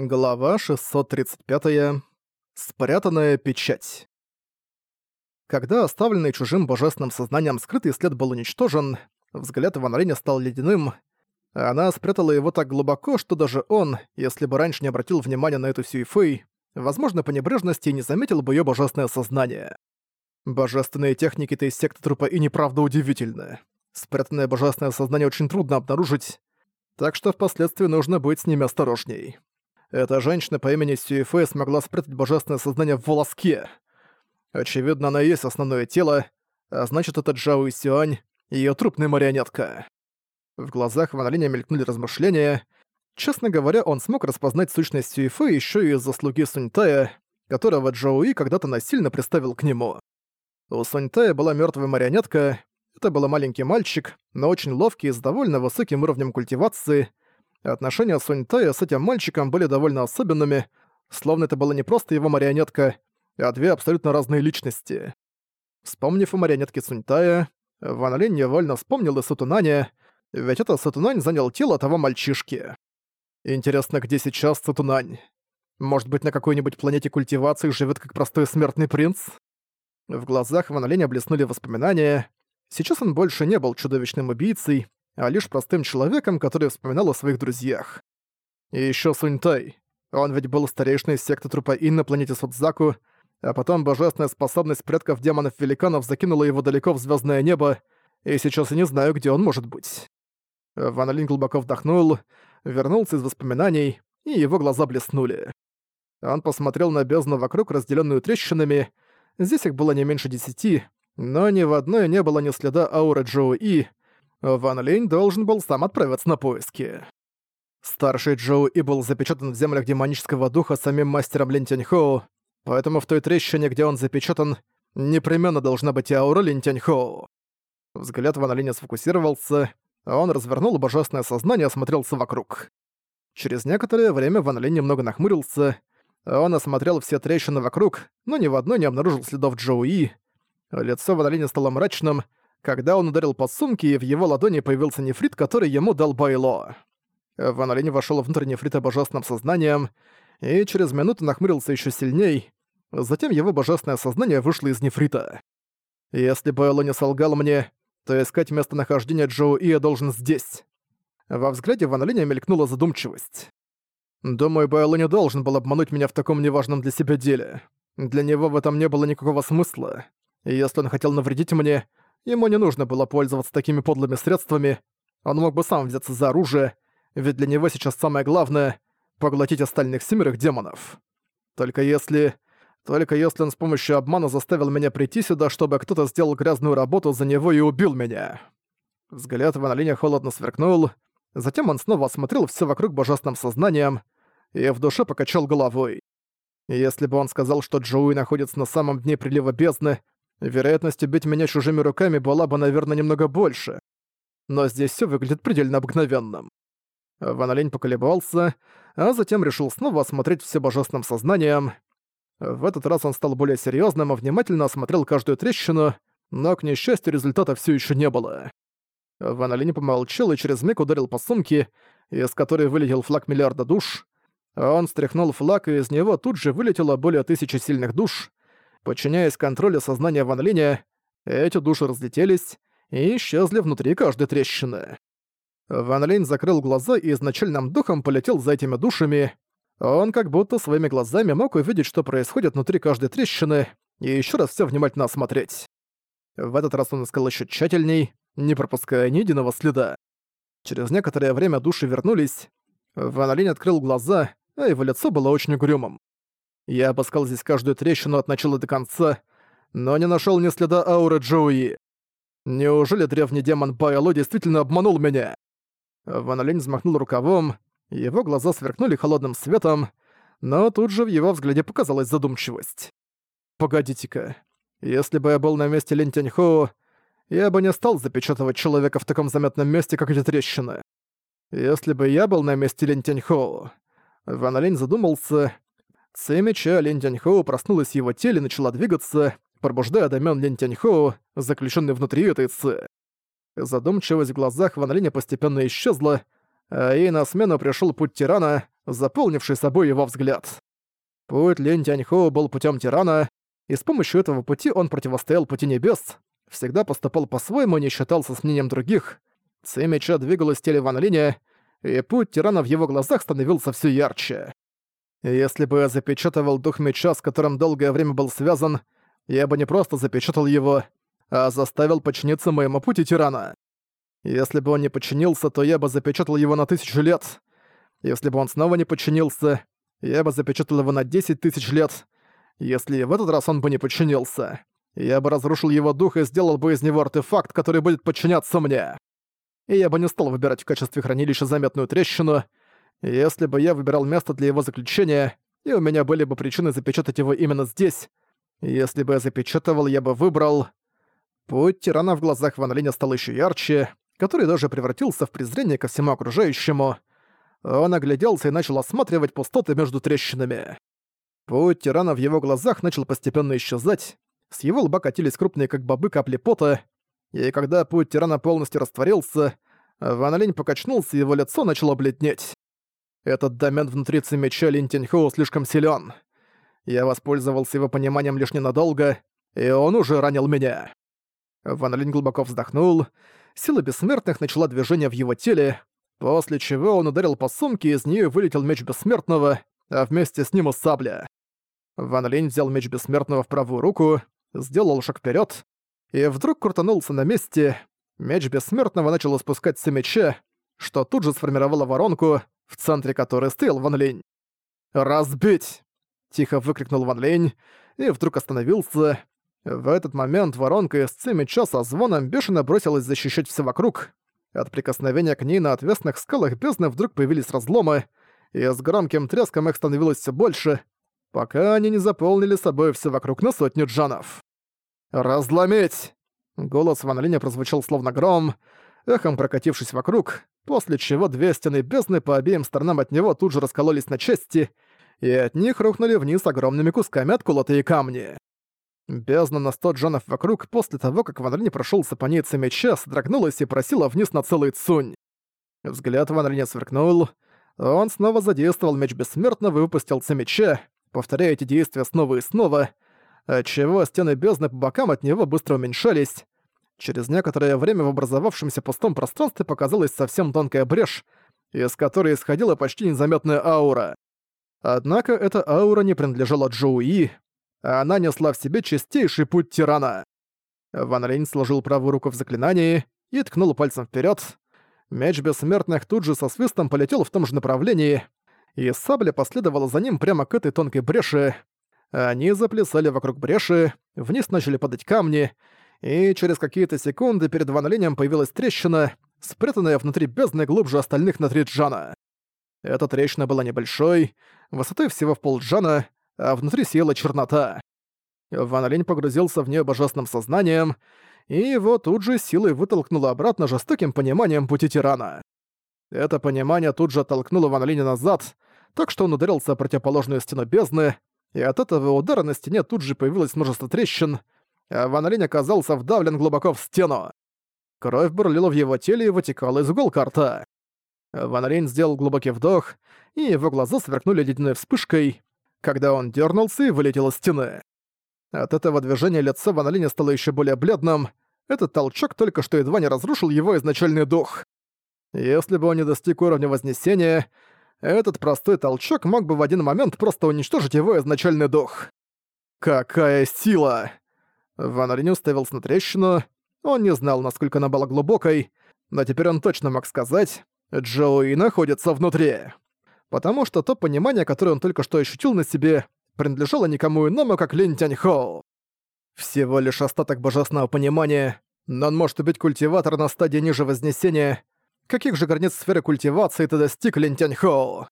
Глава 635. Спрятанная печать. Когда оставленный чужим божественным сознанием скрытый след был уничтожен, взгляд Ван Линя стал ледяным. Она спрятала его так глубоко, что даже он, если бы раньше не обратил внимания на эту Сюйфэй, возможно, по небрежности не заметил бы ее божественное сознание. Божественные техники этой секты трупа и неправда удивительны. Спрятанное божественное сознание очень трудно обнаружить, так что впоследствии нужно быть с ними осторожней. Эта женщина по имени Сюэфэ смогла спрятать божественное сознание в волоске. Очевидно, она и есть основное тело, а значит, это Джао Сюань, её трупная марионетка. В глазах Ван Линя мелькнули размышления. Честно говоря, он смог распознать сущность Сюэфэ ещё и из-за слуги Суньтая, которого Джоу И когда-то насильно приставил к нему. У Суньтая была мёртвая марионетка, это был маленький мальчик, но очень ловкий и с довольно высоким уровнем культивации, Отношения Суньтая с этим мальчиком были довольно особенными, словно это была не просто его марионетка, а две абсолютно разные личности. Вспомнив о марионетке Суньтая, Ван Линь невольно вспомнил и Сатунаня, ведь это Сатунань занял тело того мальчишки. Интересно, где сейчас Сатунань? Может быть, на какой-нибудь планете культивации живет как простой смертный принц? В глазах Ван Линя блеснули воспоминания. Сейчас он больше не был чудовищным убийцей, а лишь простым человеком, который вспоминал о своих друзьях. И ещё Суньтай. Он ведь был старейшиной секты трупа Ин на планете Судзаку, а потом божественная способность предков демонов-великанов закинула его далеко в звездное небо, и сейчас я не знаю, где он может быть. Ван Линь глубоко вдохнул, вернулся из воспоминаний, и его глаза блеснули. Он посмотрел на бездну вокруг, разделенную трещинами. Здесь их было не меньше десяти, но ни в одной не было ни следа ауры Джоу И, Ван Линь должен был сам отправиться на поиски. Старший Джоу И был запечатан в землях демонического духа самим мастером Лин Тяньхоу, поэтому в той трещине, где он запечатан, непременно должна быть и аура Лин Тяньхоу. Взгляд Ван Линя сфокусировался, а он развернул божественное сознание и осмотрелся вокруг. Через некоторое время Ван Линь немного нахмурился, он осмотрел все трещины вокруг, но ни в одной не обнаружил следов Джоу И. Лицо Ван Линя стало мрачным, когда он ударил по сумке, и в его ладони появился нефрит, который ему дал Байло. Ван Олень вошёл внутрь нефрита божественным сознанием, и через минуту нахмурился ещё сильней. Затем его божественное сознание вышло из нефрита. «Если Байло не солгал мне, то искать местонахождение Джоу Ия должен здесь». Во взгляде Ван Линя мелькнула задумчивость. «Думаю, Байло не должен был обмануть меня в таком неважном для себя деле. Для него в этом не было никакого смысла. И если он хотел навредить мне, Ему не нужно было пользоваться такими подлыми средствами. Он мог бы сам взяться за оружие, ведь для него сейчас самое главное — поглотить остальных семерых демонов. Только если... Только если он с помощью обмана заставил меня прийти сюда, чтобы кто-то сделал грязную работу за него и убил меня. Взгляд Ван Линя холодно сверкнул, затем он снова осмотрел все вокруг божественным сознанием и в душе покачал головой. Если бы он сказал, что Джоуи находится на самом дне прилива бездны, Вероятность убить меня чужими руками была бы, наверное, немного больше. Но здесь все выглядит предельно обыкновенным. Ван Олень поколебался, а затем решил снова осмотреть все божественным сознанием. В этот раз он стал более серьезным и внимательно осмотрел каждую трещину, но, к несчастью, результата все еще не было. Ван Олень помолчал и через миг ударил по сумке, из которой вылетел флаг миллиарда душ. Он стряхнул флаг, и из него тут же вылетело более тысячи сильных душ. Подчиняясь контролю сознания Ван Линя, эти души разлетелись и исчезли внутри каждой трещины. Ван Линь закрыл глаза и изначальным духом полетел за этими душами. Он как будто своими глазами мог увидеть, что происходит внутри каждой трещины, и еще раз все внимательно осмотреть. В этот раз он искал еще тщательней, не пропуская ни единого следа. Через некоторое время души вернулись. Ван Линь открыл глаза, а его лицо было очень угрюмым. Я обыскал здесь каждую трещину от начала до конца, но не нашел ни следа ауры Джоуи. Неужели древний демон Байло действительно обманул меня? Ван Линь взмахнул рукавом, его глаза сверкнули холодным светом, но тут же в его взгляде показалась задумчивость. «Погодите-ка, если бы я был на месте Линь Тяньхоу, я бы не стал запечатывать человека в таком заметном месте, как эти трещины. Если бы я был на месте Линь Тяньхоу...» Ван Линь задумался, Ци меча Линь Тяньхоу проснулась в его теле и начала двигаться, пробуждая домен Линь Тяньхоу, заключенный внутри этой Ци. Задумчивость в глазах Ван Линя постепенно исчезла, а ей на смену пришел путь тирана, заполнивший собой его взгляд. Путь Линь Тяньхоу был путем тирана, и с помощью этого пути он противостоял пути небес, всегда поступал по-своему и не считался с мнением других. Ци меча двигалась в теле Ван Линя, и путь тирана в его глазах становился все ярче. Если бы я запечатывал дух меча, с которым долгое время был связан, я бы не просто запечатал его, а заставил подчиниться моему пути тирана. Если бы он не подчинился, то я бы запечатал его на тысячу лет. Если бы он снова не подчинился, я бы запечатал его на десять тысяч лет. Если в этот раз он бы не подчинился, я бы разрушил его дух и сделал бы из него артефакт, который будет подчиняться мне. И я бы не стал выбирать в качестве хранилища заметную трещину, если бы я выбирал место для его заключения, и у меня были бы причины запечатать его именно здесь, если бы я запечатывал, я бы выбрал... Путь тирана в глазах Ван Линя стал еще ярче, который даже превратился в презрение ко всему окружающему. Он огляделся и начал осматривать пустоты между трещинами. Путь тирана в его глазах начал постепенно исчезать, с его лба катились крупные как бобы капли пота, и когда путь тирана полностью растворился, Ван Линь покачнулся, и его лицо начало бледнеть. Этот домен внутри меча Лин Тиньхоу слишком силен. Я воспользовался его пониманием лишь ненадолго, и он уже ранил меня. Ван Линь глубоко вздохнул, сила бессмертных начала движение в его теле, после чего он ударил по сумке, и из нее вылетел меч бессмертного, а вместе с ним и сабля. Ван Линь взял меч бессмертного в правую руку, сделал шаг вперед, и вдруг крутанулся на месте. Меч бессмертного начал испускать с что тут же сформировало воронку, в центре которой стоял Ван Линь. «Разбить!» — тихо выкрикнул Ван Линь, и вдруг остановился. В этот момент воронка из ци меча со звоном бешено бросилась защищать все вокруг. От прикосновения к ней на отвесных скалах бездны вдруг появились разломы, и с громким треском их становилось все больше, пока они не заполнили собой все вокруг на сотню джанов. «Разломить!» Голос Ван Линя прозвучал словно гром, эхом прокатившись вокруг, после чего две стены бездны по обеим сторонам от него тут же раскололись на части, и от них рухнули вниз огромными кусками отколотые камни. Бездна на сто джанов вокруг после того, как Ван Линь прошёлся по ней меча, содрогнулась и просила вниз на целый цунь. Взгляд Ван Линя сверкнул, он снова задействовал меч бессмертного и выпустил меча, повторяя эти действия снова и снова, отчего стены бездны по бокам от него быстро уменьшались. Через некоторое время в образовавшемся пустом пространстве показалась совсем тонкая брешь, из которой исходила почти незаметная аура. Однако эта аура не принадлежала Джоуи, а она несла в себе чистейший путь тирана. Ван Линь сложил правую руку в заклинании и ткнул пальцем вперед. Меч бессмертных тут же со свистом полетел в том же направлении, и сабля последовала за ним прямо к этой тонкой бреши. Они заплясали вокруг бреши, вниз начали падать камни, и через какие-то секунды перед Ван появилась трещина, спрятанная внутри бездны глубже остальных на три джана. Эта трещина была небольшой, высотой всего в полджана, а внутри сияла чернота. Ван Линь погрузился в нее божественным сознанием, и его тут же силой вытолкнуло обратно жестоким пониманием пути тирана. Это понимание тут же оттолкнуло Ван Линя назад, так что он ударился о противоположную стену бездны, и от этого удара на стене тут же появилось множество трещин, а Ван Линь оказался вдавлен глубоко в стену. Кровь бурлила в его теле и вытекала из уголка рта. Ван Линь сделал глубокий вдох, и его глаза сверкнули ледяной вспышкой, когда он дернулся и вылетел из стены. От этого движения лицо Ван Линя стало еще более бледным, этот толчок только что едва не разрушил его изначальный дух. Если бы он не достиг уровня Вознесения, этот простой толчок мог бы в один момент просто уничтожить его изначальный дух. Какая сила! Ван Линь уставился на трещину, он не знал, насколько она была глубокой, но теперь он точно мог сказать, Джоуи находится внутри. Потому что то понимание, которое он только что ощутил на себе, принадлежало никому иному, как Линь Тяньхоу. Всего лишь остаток божественного понимания, но он может убить культиватора на стадии ниже Вознесения. Каких же границ сферы культивации ты достиг, Линь Тяньхоу?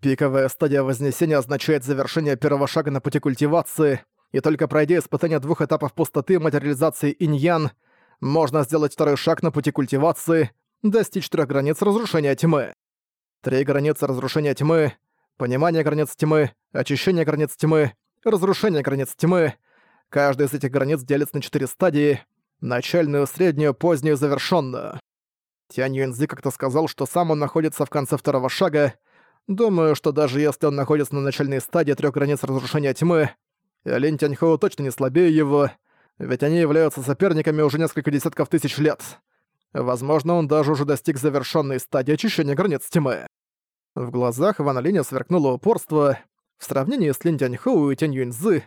Пиковая стадия Вознесения означает завершение первого шага на пути культивации, и только пройдя испытание двух этапов пустоты материализации иньян, можно сделать второй шаг на пути культивации, достичь трех границ разрушения тьмы. Три границы разрушения тьмы, понимание границ тьмы, очищение границ тьмы, разрушение границ тьмы. Каждая из этих границ делится на четыре стадии — начальную, среднюю, позднюю, завершенную. Тянь Юньзи как-то сказал, что сам он находится в конце второго шага. Думаю, что даже если он находится на начальной стадии трех границ разрушения тьмы, Лин Тяньхоу точно не слабее его, ведь они являются соперниками уже несколько десятков тысяч лет. Возможно, он даже уже достиг завершенной стадии очищения границ тьмы. В глазах Ван Линя сверкнуло упорство. В сравнении с Лин Тяньхоу и Тянь Юньзы,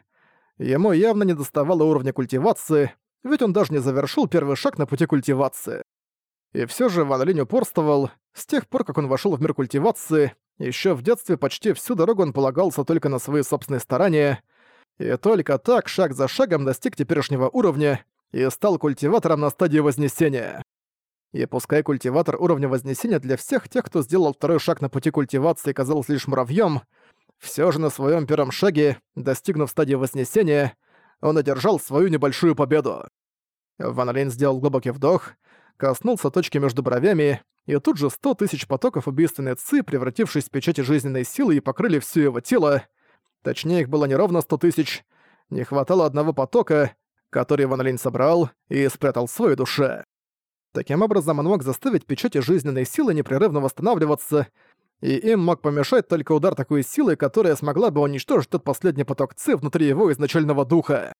ему явно не доставало уровня культивации, ведь он даже не завершил первый шаг на пути культивации. И все же Ван Линь упорствовал. С тех пор, как он вошел в мир культивации, еще в детстве почти всю дорогу он полагался только на свои собственные старания, и только так, шаг за шагом, достиг теперешнего уровня и стал культиватором на стадии Вознесения. И пускай культиватор уровня Вознесения для всех тех, кто сделал второй шаг на пути культивации, казался лишь муравьем, все же на своем первом шаге, достигнув стадии Вознесения, он одержал свою небольшую победу. Ван Лейн сделал глубокий вдох, коснулся точки между бровями, и тут же сто тысяч потоков убийственной ци, превратившись в печати жизненной силы и покрыли все его тело. Точнее, их было не ровно сто тысяч. Не хватало одного потока, который Ван Линь собрал и спрятал в своей душе. Таким образом, он мог заставить печати жизненной силы непрерывно восстанавливаться, и им мог помешать только удар такой силы, которая смогла бы уничтожить тот последний поток ци внутри его изначального духа.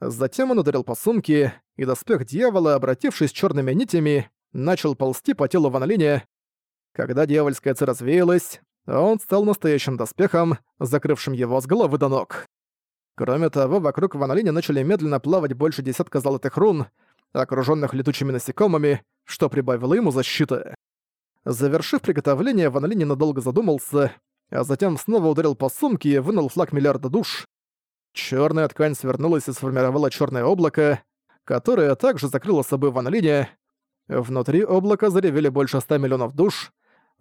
Затем он ударил по сумке, и доспех дьявола, обратившись черными нитями, начал ползти по телу Ван Линя. Когда дьявольская ци развеялась, он стал настоящим доспехом, закрывшим его с головы до ног. Кроме того, вокруг Ван начали медленно плавать больше десятка золотых рун, окружённых летучими насекомыми, что прибавило ему защиты. Завершив приготовление, Ван Линь ненадолго задумался, а затем снова ударил по сумке и вынул флаг миллиарда душ. Чёрная ткань свернулась и сформировала чёрное облако, которое также закрыло собой Ван. Внутри облака заревели больше ста миллионов душ.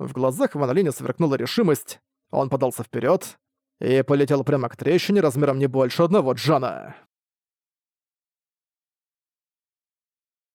В глазах Ван сверкнула решимость. Он подался вперед и полетел прямо к трещине размером не больше одного джана.